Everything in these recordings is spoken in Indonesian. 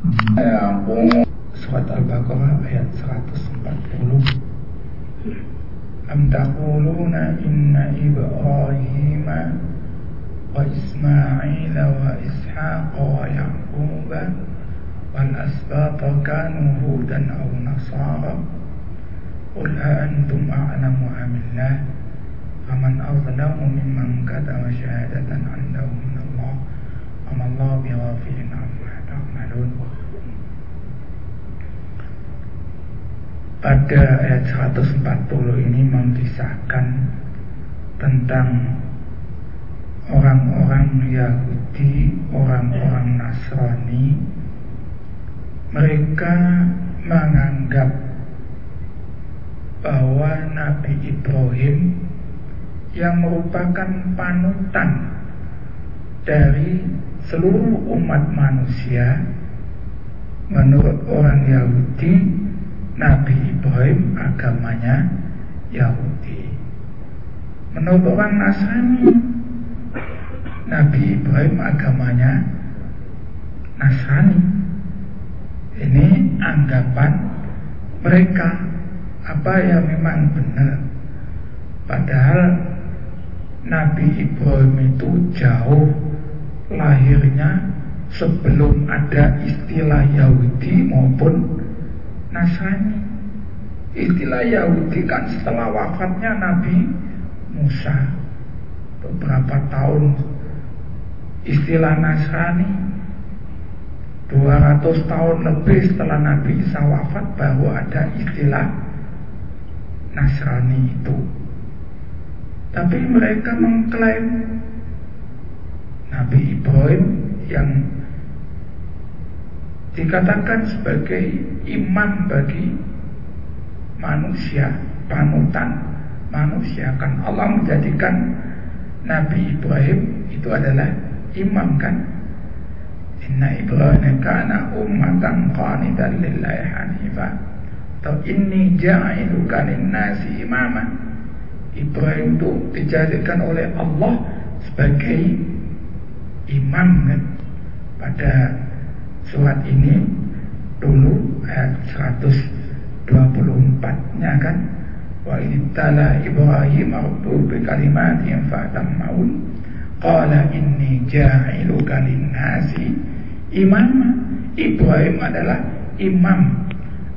Yaqub Surat Al-Baqarah ayat 140 Am taquluna inna Ibrahim wa Ismail wa Ishaq wa Yaqub wal asbata kanu hudan aw nasara. Qul a antum a'lamu amillah faman azlamu mimman katama syahadatan 'indahu min Allah pada ayat 140 ini mengisahkan tentang orang-orang Yahudi, orang-orang Nasrani. Mereka menganggap bahwa Nabi Ibrahim yang merupakan panutan dari seluruh umat manusia menurut orang Yahudi Nabi Ibrahim agamanya Yahudi. Menurut orang Nasrani, Nabi Ibrahim agamanya Nasrani. Ini anggapan mereka apa yang memang benar. Padahal Nabi Ibrahim itu jauh lahirnya sebelum ada istilah Yahudi maupun Nasrani. Istilah Yahudi kan setelah wafatnya Nabi Musa beberapa tahun istilah Nasrani 200 tahun lebih setelah Nabi Isa wafat baru ada istilah Nasrani itu tapi mereka mengklaim Nabi Ibrahim yang dikatakan sebagai imam bagi manusia, panutan manusia. Kan Allah menjadikan Nabi Ibrahim itu adalah imam kan? Inna Ibrahim kana ummatan qanitan lillahi hanifa. Atau inni ja'iluka nasi imama. Ibrahim itu dijadikan oleh Allah sebagai imam kan pada surat ini dulu ayat 124-nya kan wa tala Ibrahim rabbuhu bi kalimatin fa'tammaun qala inni ja'iluka lin-nasi. Imam Ibrahim adalah imam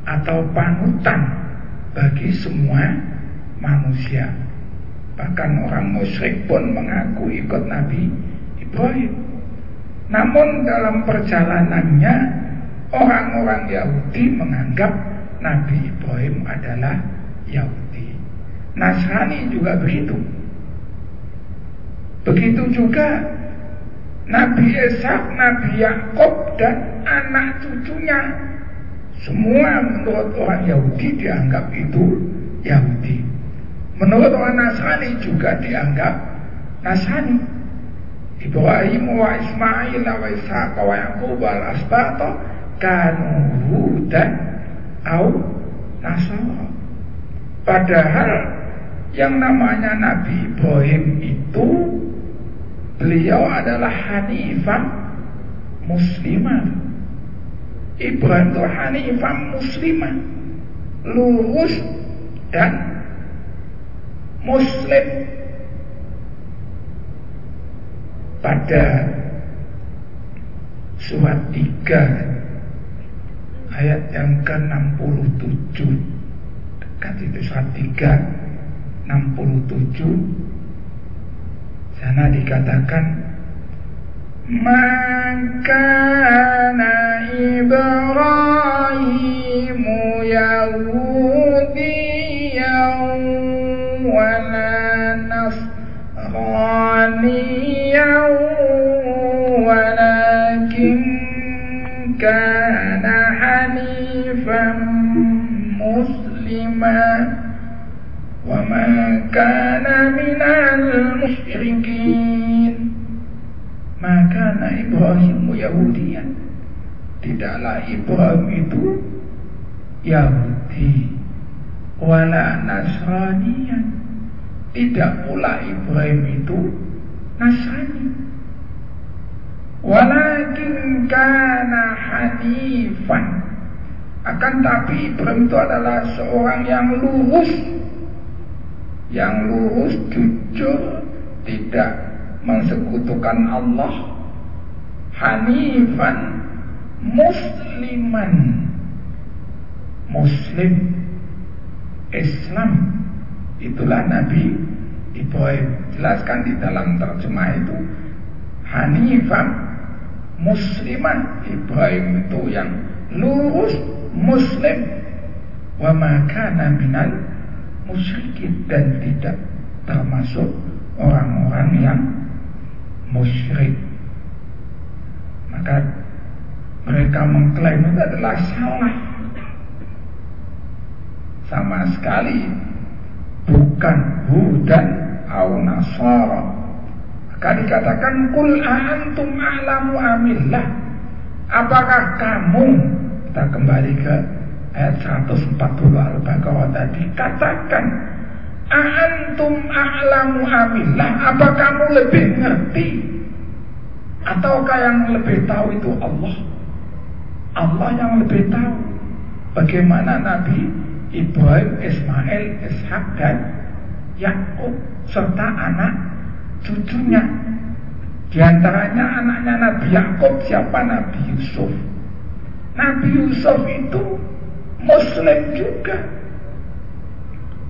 atau panutan bagi semua manusia. Bahkan orang musyrik pun mengaku ikut Nabi Ibrahim namun dalam perjalanannya orang-orang Yahudi menganggap Nabi Ibrahim adalah Yahudi. Nasrani juga begitu. Begitu juga Nabi Ishak, Nabi Yakub dan anak cucunya semua menurut orang Yahudi dianggap itu Yahudi. Menurut orang Nasrani juga dianggap Nasrani. Ibrahim wa Ismail wa Ishaq wa Yaqub al asbata kanu hudan au nasara. Padahal yang namanya Nabi Ibrahim itu beliau adalah hanifah muslimah. Ibrahim itu hanifah muslimah, lurus dan muslim pada surat 3 ayat yang ke-67. Dekat itu surat 3 67 sana dikatakan maka Ibrahim Yahudiyan Yahudiyan. Tidaklah Ibrahim itu Yahudi wala nasranian ya. Tidak pula Ibrahim itu Nasrani. Walakin kana hanifan. Akan tapi Ibrahim itu adalah seorang yang lurus. Yang lurus, jujur, tidak mensekutukan Allah Hanifan musliman. Muslim Islam. Itulah Nabi Ibrahim. Jelaskan di dalam terjemah itu. Hanifan musliman. Ibrahim itu yang lurus muslim. Wa makana minal musyrikin. Dan tidak termasuk orang-orang yang musyrik maka mereka mengklaim itu adalah salah sama sekali bukan hudan au nasara maka dikatakan kul antum a'lamu amillah apakah kamu kita kembali ke ayat 140 Al-Baqarah tadi. Katakan, Antum a'lamu amillah. Apa kamu lebih ngerti? Ataukah yang lebih tahu itu Allah? Allah yang lebih tahu. Bagaimana Nabi Ibrahim, Ismail, Ishak dan Yakub serta anak cucunya. Di antaranya anaknya Nabi Yakub siapa Nabi Yusuf. Nabi Yusuf itu Muslim juga.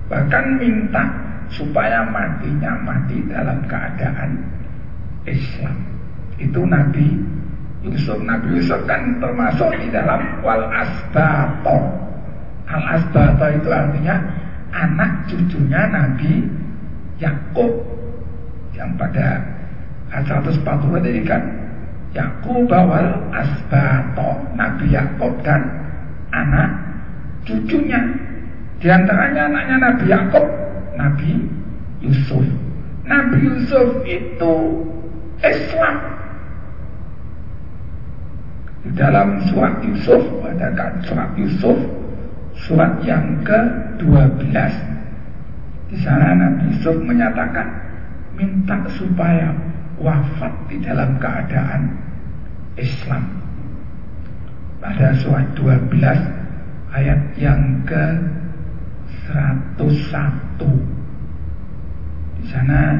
Bahkan minta supaya matinya mati dalam keadaan Islam. Itu Nabi. Yusuf. Nabi. Yusuf kan termasuk di dalam wal asbato. Al asbato itu artinya anak cucunya Nabi Yakub. Yang pada ayat 140 tadi kan Yakub wal asbato. Nabi Yakub dan anak cucunya. Di antaranya anaknya Nabi Yakub Nabi Yusuf. Nabi Yusuf itu Islam di dalam surat Yusuf ada kan surat Yusuf surat yang ke-12 di sana Nabi Yusuf menyatakan minta supaya wafat di dalam keadaan Islam. Pada surat 12 ayat yang ke 101. Di sana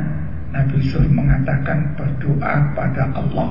Nabi Yusuf mengatakan berdoa pada Allah.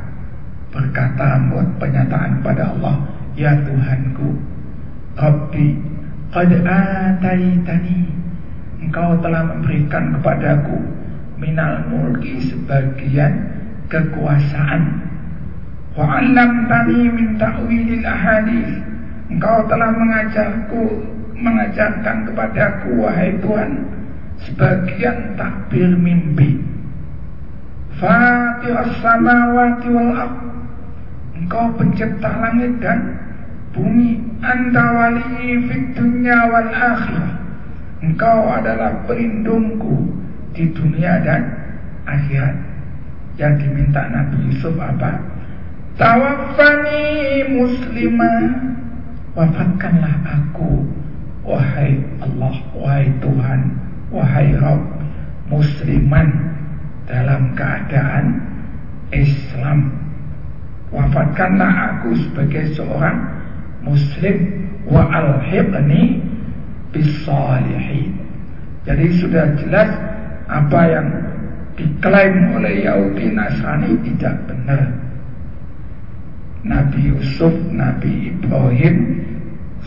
Berkata buat pernyataan pada Allah ya Tuhanku Rabbi qad ataitani. Engkau telah memberikan kepadaku minal mulki sebagian kekuasaan. Wa'allamtani min ta'wilil ahadith Engkau telah mengajarku Mengajarkan kepadaku Wahai Tuhan Sebagian takbir mimpi. Fatir samawati wal ard Engkau pencipta langit dan bumi. Anta wali fit dunya wal akhirah. Engkau adalah pelindungku Di dunia dan akhirat. Yang diminta Nabi Yusuf apa? Tawafani muslimah Wafatkanlah aku Wahai Allah Wahai Tuhan Wahai Rabb Musliman Dalam keadaan Islam Wafatkanlah aku sebagai seorang Muslim Wa alhibni Bisalihin Jadi sudah jelas Apa yang diklaim oleh Yahudi Nasrani tidak benar Nabi Yusuf, Nabi Ibrahim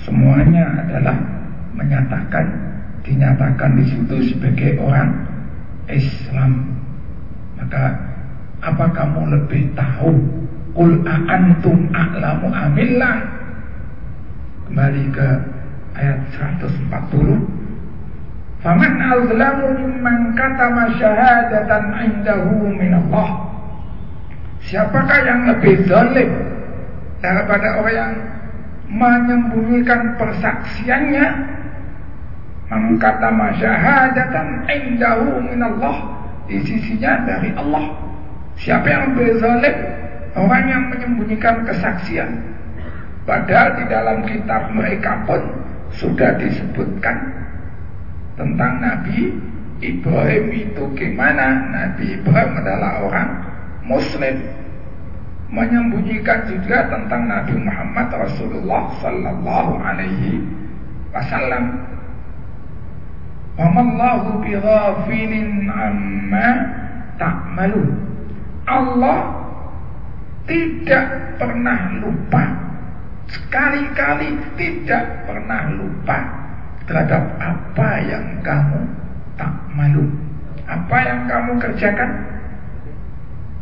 semuanya adalah menyatakan dinyatakan di situ sebagai orang Islam. Maka apa kamu lebih tahu? Qul antum a'lamu amillah. Kembali ke ayat 140. Faman azlamu mimman katama syahadatan indahu min Allah. Siapakah yang lebih zalim daripada orang yang menyembunyikan persaksiannya mengkata masyahadatan indahu minallah di sisinya dari Allah siapa yang berzalim orang yang menyembunyikan kesaksian padahal di dalam kitab mereka pun sudah disebutkan tentang Nabi Ibrahim itu gimana Nabi Ibrahim adalah orang Muslim menyembunyikan juga tentang Nabi Muhammad Rasulullah Sallallahu Alaihi Wasallam. Wamallahu bighafilin amma ta'malun. Allah tidak pernah lupa. Sekali-kali tidak pernah lupa terhadap apa yang kamu tak malu. Apa yang kamu kerjakan?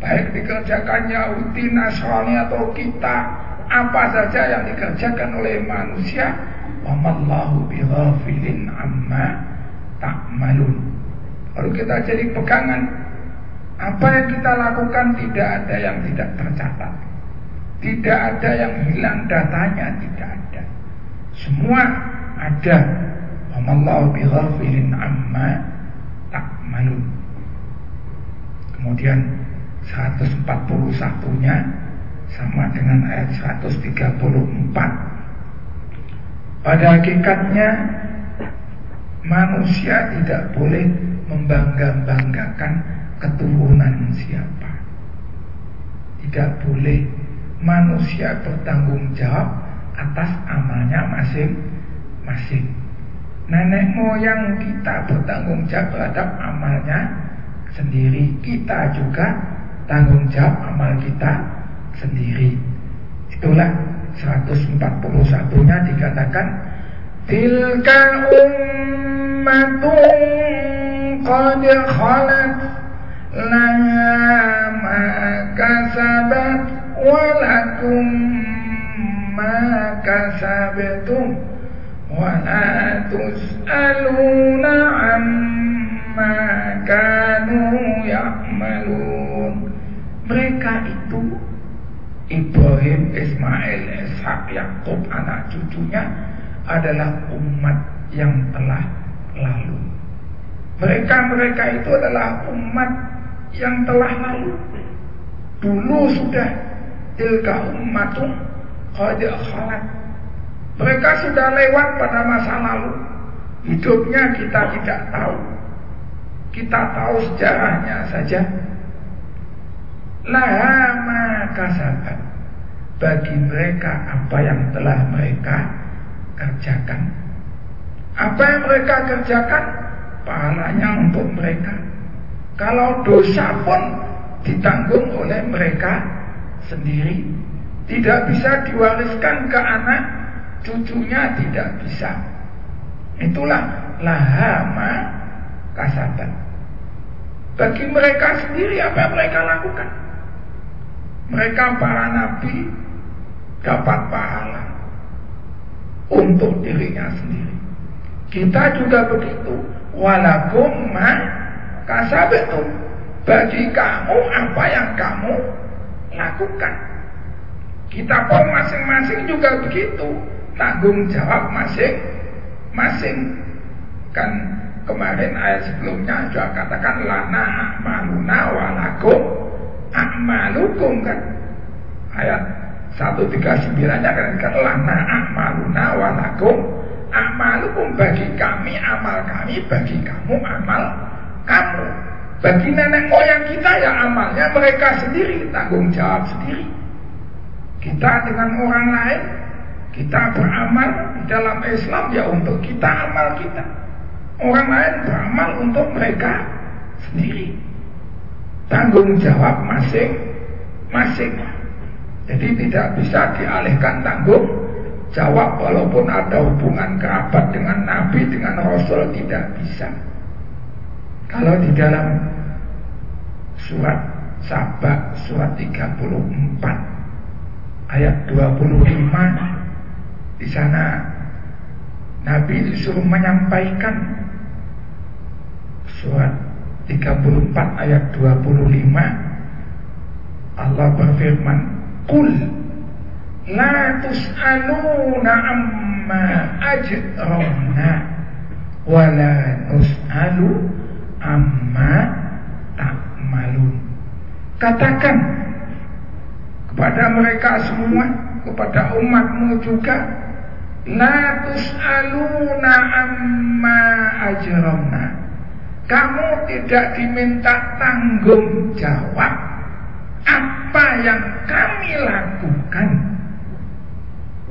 Baik dikerjakan Yahudi, Nasrani atau kita apa saja yang dikerjakan oleh manusia wamallahu bighafilin amma ta'malun Lalu kita jadi pegangan apa yang kita lakukan tidak ada yang tidak tercatat. Tidak ada yang hilang datanya tidak ada. Semua ada. Wamallahu bighafilin amma ta'malun. Kemudian 141-nya sama dengan ayat 134. Pada hakikatnya manusia tidak boleh membangga-banggakan keturunan siapa. Tidak boleh manusia bertanggung jawab atas amalnya masing-masing. Nenek moyang kita bertanggung jawab terhadap amalnya sendiri. Kita juga tanggung jawab amal kita sendiri. Itulah 141-nya dikatakan Tilka ummatun qad khalat ma kasabat walakum ma kasabtum wa la tus'aluna amma kanu ya'malun mereka itu Ibrahim, Ismail, Ishak, Yakub, anak cucunya adalah umat yang telah lalu. Mereka-mereka itu adalah umat yang telah lalu. Dulu sudah tilka ummatun qad khalat. Mereka sudah lewat pada masa lalu. Hidupnya kita tidak tahu. Kita tahu sejarahnya saja laha kasabat bagi mereka apa yang telah mereka kerjakan apa yang mereka kerjakan pahalanya untuk mereka kalau dosa pun ditanggung oleh mereka sendiri tidak bisa diwariskan ke anak cucunya tidak bisa itulah lahama kasabat bagi mereka sendiri apa yang mereka lakukan mereka para nabi dapat pahala untuk dirinya sendiri. Kita juga begitu. Walakum ma kasabetum. Bagi kamu apa yang kamu lakukan. Kita pun masing-masing juga begitu. Tanggung jawab masing-masing. Kan kemarin ayat sebelumnya juga katakan lana maluna walakum a'malukum kan ayat 139 nya kan kan lana a'maluna walakum a'malukum bagi kami amal kami bagi kamu amal kamu bagi nenek moyang kita ya amalnya mereka sendiri tanggung jawab sendiri kita dengan orang lain kita beramal di dalam Islam ya untuk kita amal kita orang lain beramal untuk mereka sendiri tanggung jawab masing-masing. Jadi tidak bisa dialihkan tanggung jawab walaupun ada hubungan kerabat dengan Nabi dengan Rasul tidak bisa. Kalau di dalam surat Sabah surat 34 ayat 25 di sana Nabi disuruh menyampaikan surat 34 ayat 25 Allah berfirman Kul La tus'aluna amma ajramna wa la nus'alu amma ta'malun. Katakan kepada mereka semua, kepada umatmu juga, La tus'aluna amma ajramna. Kamu tidak diminta tanggung jawab apa yang kami lakukan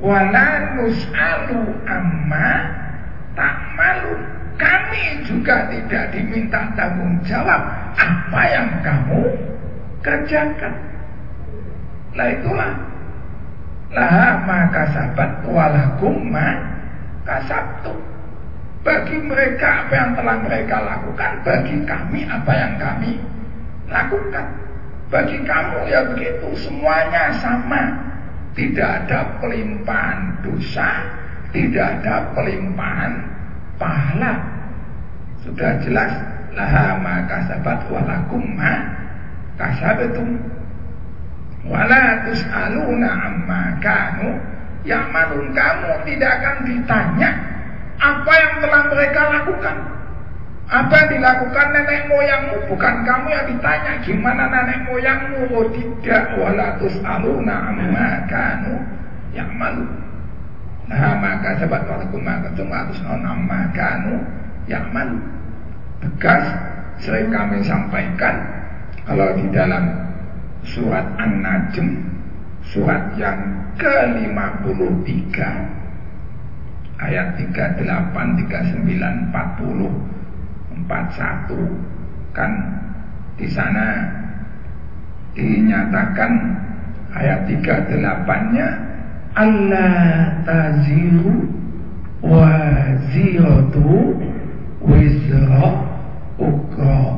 wala nus'alu amma tak malu kami juga tidak diminta tanggung jawab apa yang kamu kerjakan. Lah itulah. Lah maka sahabat walakum ma kasabtu. Bagi mereka apa yang telah mereka lakukan bagi kami apa yang kami lakukan. Bagi kamu ya begitu semuanya sama. Tidak ada pelimpahan dosa, tidak ada pelimpahan pahala. Sudah jelas. Laha maka sahabat walakum ma kasabatum. Wala tus'aluna amma kanu ya'malun. Kamu tidak akan ditanya apa yang telah mereka lakukan. Apa yang dilakukan nenek moyangmu? Bukan kamu yang ditanya gimana nenek moyangmu? Oh tidak. Walatus aluna amma kanu yang malu maka sebab walakum maka cuma atus amma kanu yang malu tegas sering kami sampaikan kalau di dalam surat An-Najm surat yang ke-53 ayat 38 39 40 41 kan di sana dinyatakan ayat 38-nya Allah taziru wa ziratu wizra ukro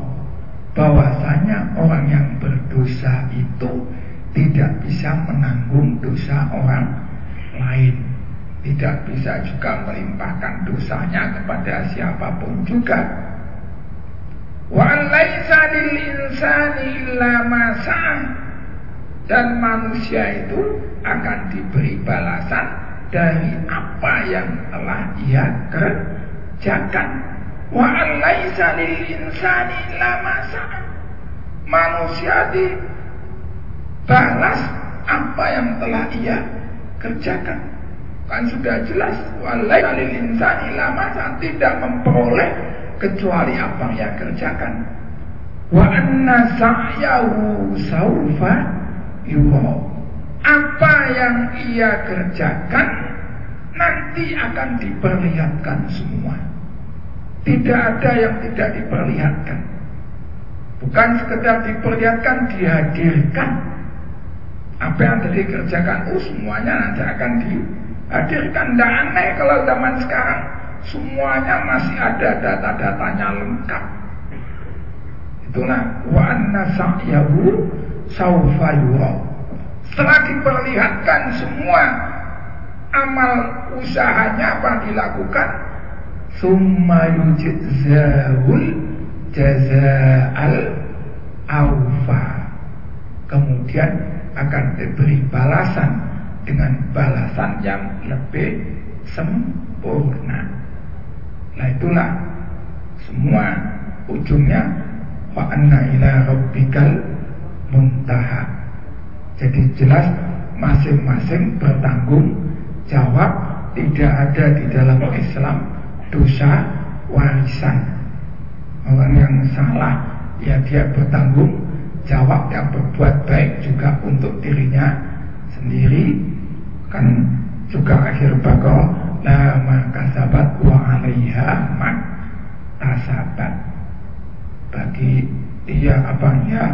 bahwasanya orang yang berdosa itu tidak bisa menanggung dosa orang lain. Tidak bisa juga melimpahkan dosanya kepada siapa pun juga. Wa laisa lil insani illa ma Dan manusia itu akan diberi balasan dari apa yang telah ia kerjakan. Wa laisa lil insani Manusia dibalas apa yang telah ia kerjakan. Kan sudah jelas wa laisa lil insani tidak memperoleh kecuali apa yang ia kerjakan. Wa anna sa'yahu saufa yura. Apa yang ia kerjakan nanti akan diperlihatkan semua. Tidak ada yang tidak diperlihatkan. Bukan sekedar diperlihatkan, dihadirkan. Apa yang tadi kerjakan, oh semuanya nanti akan dihadirkan. Tidak aneh kalau zaman sekarang Semuanya masih ada data-datanya lengkap. Itulah wa anna sa'yahu sawfa yura. Setelah diperlihatkan semua amal usahanya apa dilakukan, summa yujzahul jaza'al awfa. Kemudian akan diberi balasan dengan balasan yang lebih sempurna. Nah itulah semua ujungnya wa anna ila rabbikal muntaha. Jadi jelas masing-masing bertanggung jawab tidak ada di dalam Islam dosa warisan. Orang yang salah ya dia bertanggung jawab yang berbuat baik juga untuk dirinya sendiri kan juga akhir bakal la maka sabat wa alaiha mak tasabat bagi dia apa ya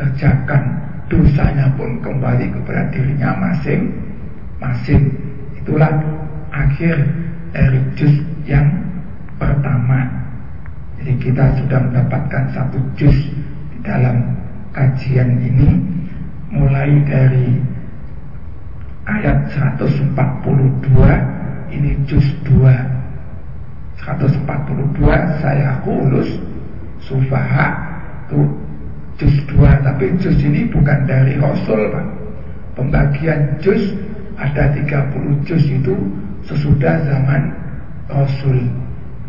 kerjakan dosanya pun kembali kepada dirinya masing-masing. Itulah akhir dari juz yang pertama. Jadi kita sudah mendapatkan satu juz di dalam kajian ini mulai dari ayat 142 ini juz 2 142 saya kulus sufaha itu juz 2 tapi juz ini bukan dari Rasul Pak pembagian juz ada 30 juz itu sesudah zaman Rasul.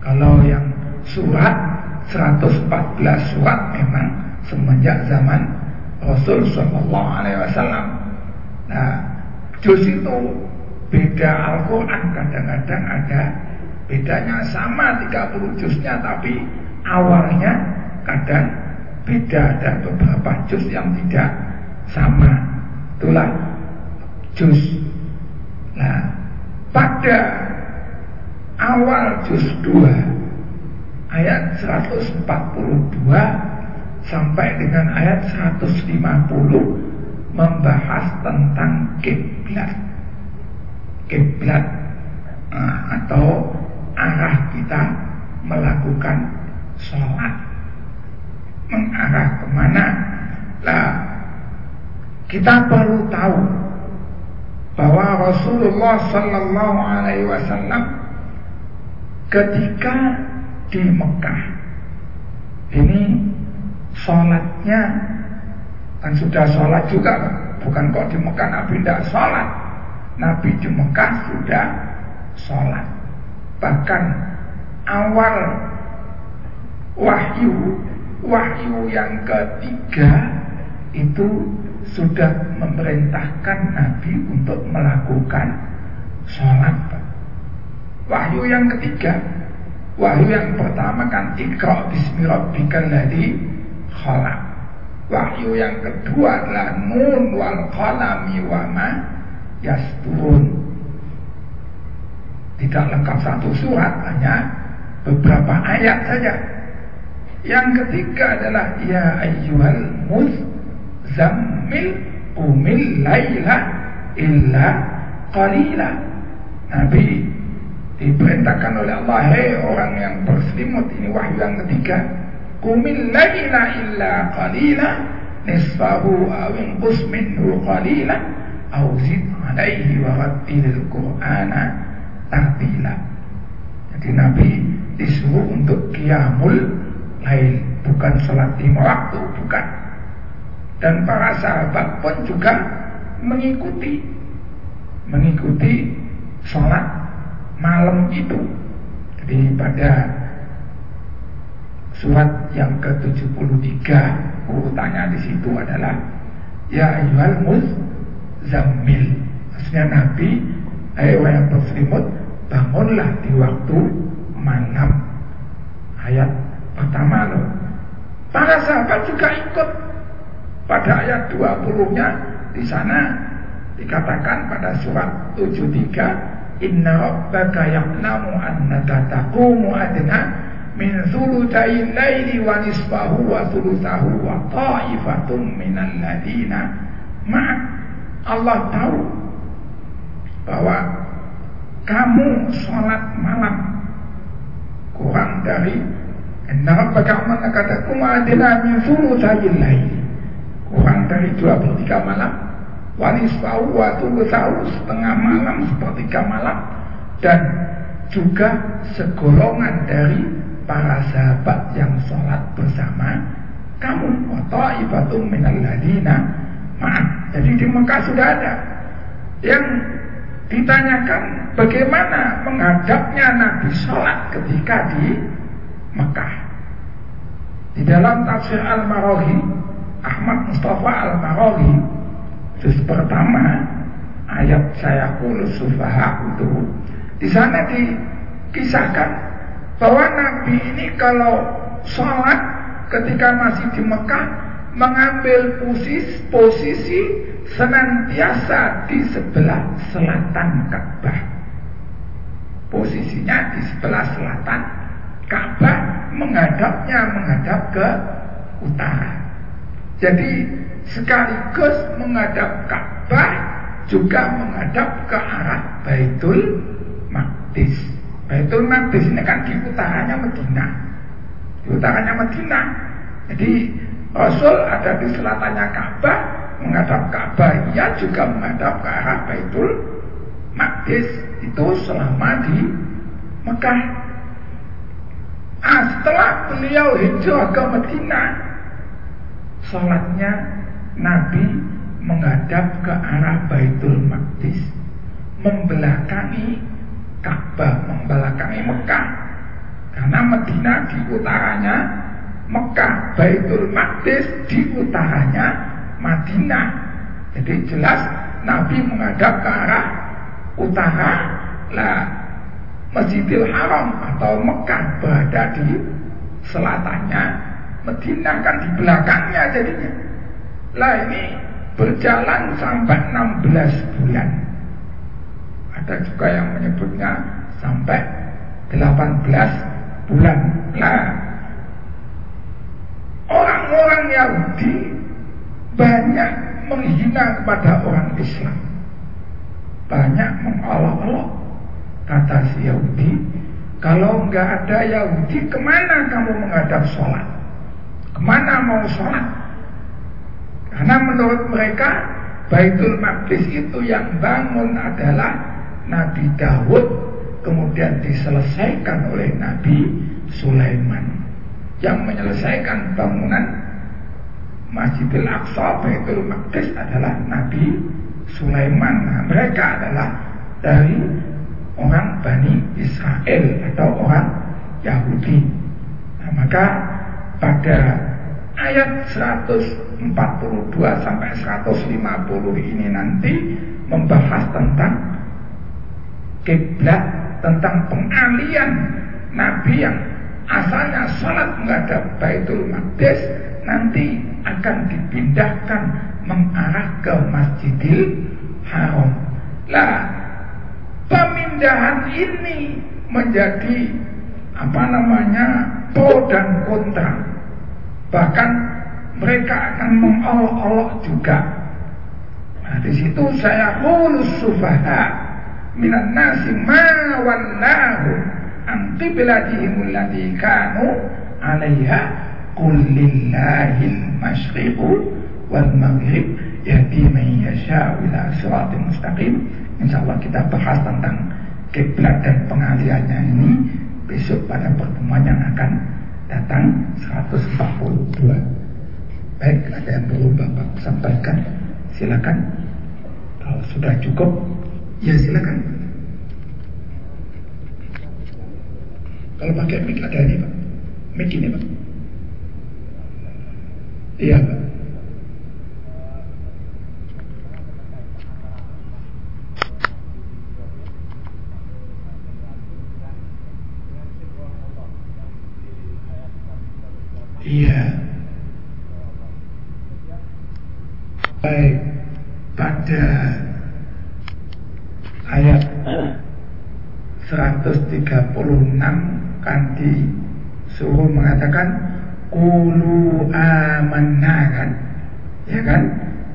Kalau yang surat 114 surat memang semenjak zaman Rasul Shallallahu Alaihi Wasallam. Nah, juz itu beda Al-Quran kadang-kadang ada bedanya sama 30 juznya tapi awalnya kadang beda dan beberapa juz yang tidak sama. Itulah juz nah pada awal juz 2 ayat 142 sampai dengan ayat 150 membahas tentang kiblat. Kiblat nah, atau arah kita melakukan sholat mengarah ke mana? Lah kita perlu tahu bahwa Rasulullah Sallallahu Alaihi Wasallam ketika di Mekah ini sholatnya kan sudah sholat juga bukan kok di Mekah Nabi tidak sholat. Nabi di Mekah sudah sholat. Bahkan awal wahyu wahyu yang ketiga itu sudah memerintahkan Nabi untuk melakukan sholat. Wahyu yang ketiga, wahyu yang pertama kan ikra bismi rabbikal ladzi khalaq. Wahyu yang kedua adalah nun wal qalami wa ma yasturun. Tidak lengkap satu surat, hanya beberapa ayat saja. Yang ketiga adalah ya ayyuhal muzammil umil laila illa qalila. Nabi diperintahkan oleh Allah, hei orang yang berselimut ini wahyu yang ketiga. Umil laila illa qalila nisfahu aw inqus minhu qalila aw zid alaihi wa rattilil qur'ana tartila. Jadi Nabi disuruh untuk qiyamul lain bukan sholat lima waktu bukan. Dan para sahabat pun juga mengikuti mengikuti sholat malam itu. Jadi pada surat yang ke-73 urutannya di situ adalah ya ayyuhal zammil maksudnya Nabi ayo yang berselimut bangunlah di waktu malam. Ayat pertama loh. Para sahabat juga ikut pada ayat 20-nya di sana dikatakan pada surat 73 Inna rabbaka ya'lamu annaka taqumu adna min thulutayil laili wa nisfahu wa thuluthahu wa ta'ifatum minal ladina ma'ak Allah tahu bahwa kamu sholat malam kurang dari Inna rabbaka amanakatakum adina min thuluthayil lail. Kurang dari 23 malam. Wanisfahu wa thuluthahu setengah malam, sepertiga malam. Dan juga segolongan dari para sahabat yang sholat bersama kamu. Wa ibatum minal ladina. Maaf, jadi di Mekah sudah ada. Yang ditanyakan bagaimana menghadapnya Nabi sholat ketika di Mekah. Di dalam tafsir Al-Maraghi, Ahmad Mustafa Al-Maraghi, juz pertama ayat saya kulus sufaha itu, di sana dikisahkan bahwa Nabi ini kalau sholat ketika masih di Mekah mengambil posisi, posisi senantiasa di sebelah selatan Ka'bah. Posisinya di sebelah selatan Ka'bah menghadapnya menghadap ke utara. Jadi sekaligus menghadap Ka'bah juga menghadap ke arah Baitul Maqdis. Baitul Maqdis ini kan di utaranya Medina. Di utaranya Medina. Jadi Rasul ada di selatannya Ka'bah menghadap Ka'bah, ia juga menghadap ke arah Baitul Maqdis. Itu selama di Mekah. Ah, setelah beliau hijrah ke Medina, sholatnya Nabi menghadap ke arah Baitul Maqdis. membelakangi Ka'bah, membelakangi Mekah. Karena Medina di utaranya Mekah, Baitul Maqdis di utaranya Madinah. Jadi jelas Nabi menghadap ke arah utara, lah Masjidil Haram atau Mekah berada di selatannya, Medina kan di belakangnya jadinya. Lah ini berjalan sampai 16 bulan. Ada juga yang menyebutnya sampai 18 bulan. Nah, orang-orang Yahudi banyak menghina kepada orang Islam. Banyak mengolok-olok. Kata si Yahudi, kalau nggak ada Yahudi, ke mana kamu menghadap sholat? Ke mana mau sholat? Karena menurut mereka, Baitul Maqdis itu yang bangun adalah Nabi Dawud kemudian diselesaikan oleh Nabi Sulaiman yang menyelesaikan bangunan Masjidil Aqsa Baitul Maqdis adalah Nabi Sulaiman nah, mereka adalah dari orang Bani Israel atau orang Yahudi nah, maka pada ayat 142 sampai 150 ini nanti membahas tentang kiblat tentang pengalian Nabi yang asalnya salat menghadap Baitul Maqdis nanti akan dipindahkan mengarah ke Masjidil Haram. Lah, pemindahan ini menjadi apa namanya pro dan kontra. Bahkan mereka akan mengolok-olok juga. Nah, di situ saya hulus sufaha minan nasi ma wallahu an qiblatihim allati kanu 'alaiha qul lillahil wal maghrib yahdi man yasha'u ila siratal mustaqim insyaallah kita bahas tentang kiblat dan pengaliannya ini besok pada pertemuan yang akan datang 142 baik ada yang perlu Bapak sampaikan silakan kalau sudah cukup Ya silakan. Kalau pakai mic ada ini pak, mic ini pak. Iya pak. Iya. Baik. Pada ayat 36 kanti suruh mengatakan Kulu amanna kan Ya kan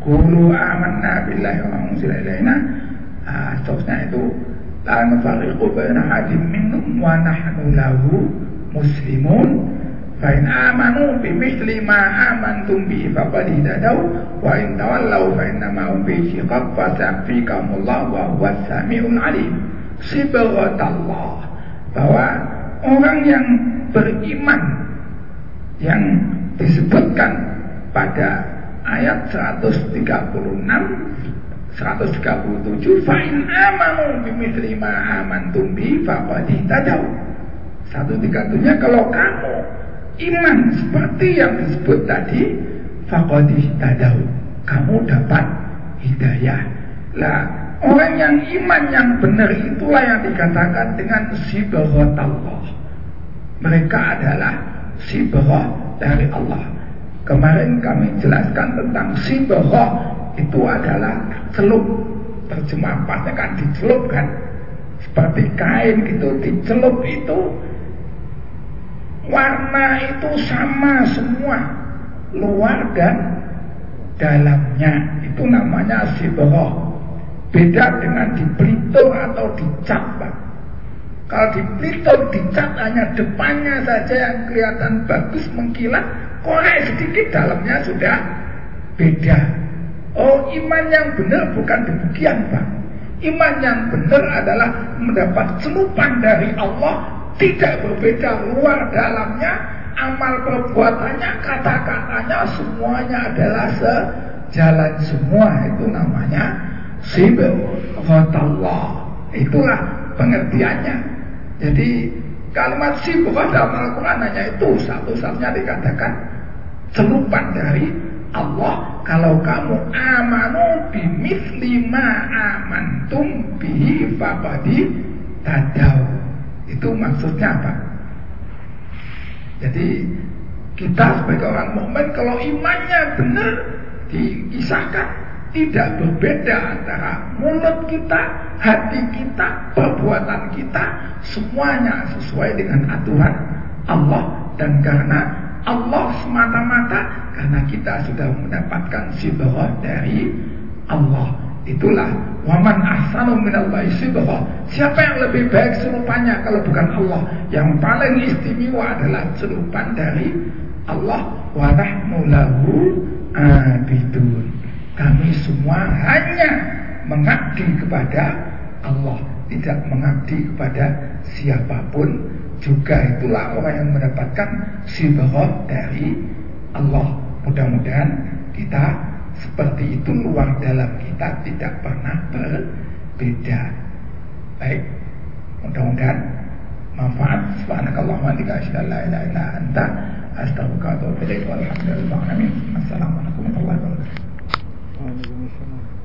Kulu amanna billahi wa musila ilaina ah, Seterusnya itu La nafariqu baina hadim minum Wa nahnu lahu muslimun Fa in amanu bimithli ma amantum bi faqad ihtadaw wa in tawallaw fa inna ma hum bi shiqaq fa sa'fikumullah wa huwa samiun 'alim. Sibghatallah bahwa orang yang beriman yang disebutkan pada ayat 136 137 fa'in amanu bimithli ma amantum bi faqad ihtadaw. 137 kalau kamu iman seperti yang disebut tadi faqadih tadau kamu dapat hidayah. Lah orang yang iman yang benar itulah yang dikatakan dengan Allah mereka adalah sibghah dari Allah. Kemarin kami jelaskan tentang sibghah itu adalah celup. Terjemah pasnya kan dicelup kan seperti kain gitu dicelup itu warna itu sama semua. Luar dan dalamnya. Itu namanya sibroh beda dengan di Belitung atau di Cap kalau di Belitung dicat hanya depannya saja yang kelihatan bagus mengkilat korek sedikit dalamnya sudah beda. Oh iman yang benar bukan demikian Pak. Iman yang benar adalah mendapat celupan dari Allah tidak berbeda luar dalamnya amal perbuatannya kata-katanya semuanya adalah sejalan semua itu namanya sibghatallah. Itulah pengertiannya. Jadi kalimat sibghah dalam Al-Quran hanya itu satu-satunya dikatakan serupan dari Allah kalau kamu amanu bimithli ma amantum bihi faqadi tadau. Itu maksudnya apa? Jadi kita sebagai orang mukmin kalau imannya benar dikisahkan tidak berbeda antara mulut kita, hati kita, perbuatan kita semuanya sesuai dengan aturan Allah dan karena Allah semata-mata karena kita sudah mendapatkan sibghah dari Allah. Itulah waman ahsanu minallahi sibghah. Siapa yang lebih baik serupanya kalau bukan Allah? Yang paling istimewa adalah serupan dari Allah wa nahnu lahu abidun. Kami semua hanya mengabdi kepada Allah, tidak mengabdi kepada siapa pun. Juga itulah orang yang mendapatkan sibghah dari Allah. Mudah-mudahan kita seperti itu luar dalam kita tidak pernah berbeda. Baik, mudah-mudahan manfaat. Subhanakallahumma wa bihamdika la ilaha Assalamualaikum warahmatullahi wabarakatuh. Einige nicht.